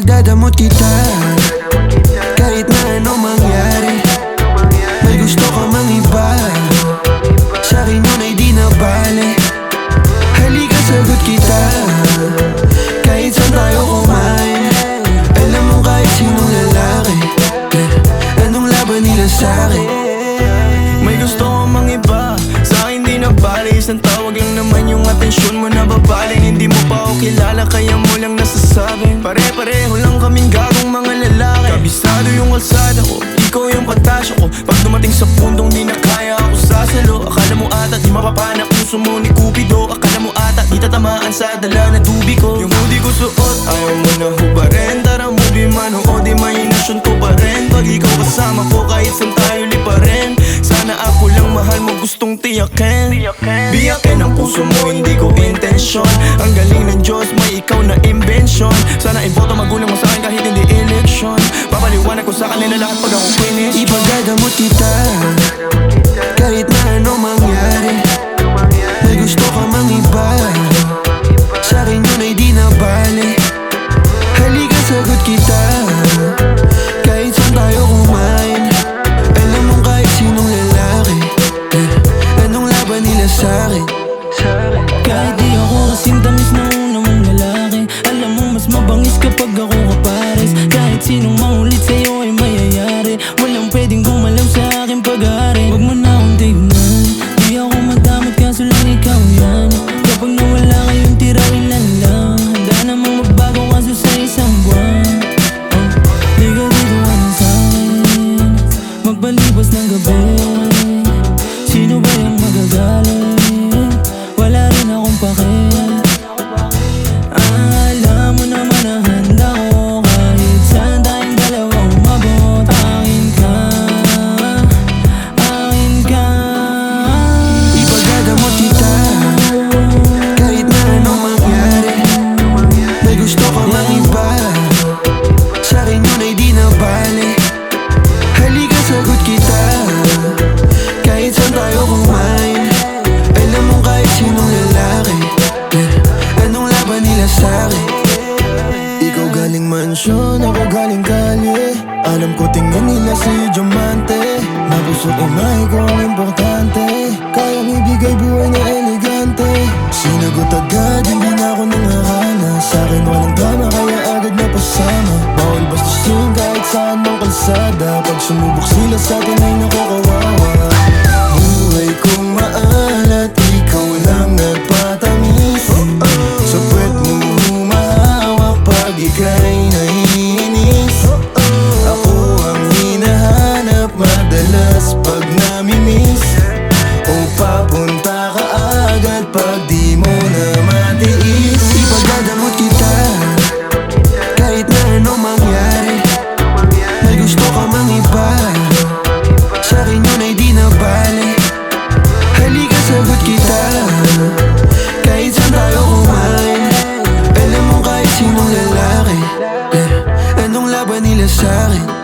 Ipagdadamot kita. Kahit na anong mangyari May gusto ka mang iba Sa akin yun ay di na bale Halika sagot kita. Kahit saan tayo kumain Alam mo kahit sinong lalaki eh, Anong laban nila sa'kin Isang tawag lang naman yung atensyon mo na babaling Hindi mo pa ako kilala Kaya mo lang nasasabing Pare-pareho lang kaming gagong mga lalaki. Kabisado yung kalsada ko Ikaw yung katasya ko. Pag dumating sa pundong di na kaya ako sasalo. Akala mo ata di mapapana puso mo ni Cupido. Akala mo ata di tatamaan sa dala na tubi ko. Yung hoodie ko suot Ayaw mo na hubarin. Tara movie man o di imahinasyon ko pa rin. Pag ikaw kasama ko kahit saan tayo lipa rin Sana ako lang mahal mo gustong tiyakin Biyakin ang puso mo hindi ko intensyon. Ang galing ng Diyos may ikaw na invention. Sana iboto magulang mo sa akin kahit hindi election. Papaliwanag ko sa kanila lahat pag ako finish. Ipagdadamot kita Magpalipas ng gabi Sino ba yung magagaling? Galing mansyon, ako galing kalye. Alam ko tingin nila si Diamante. Na puso't imahe ko ang importante. Kayang ibigay buhay na elegante. Sinagot agad, hindi na ako nangahana Sa akin walang drama, kaya agad na pasama. Bawal bastusin kahit saan ng kalsada. Pag sumubok sila sa atin Bonne île et Sarine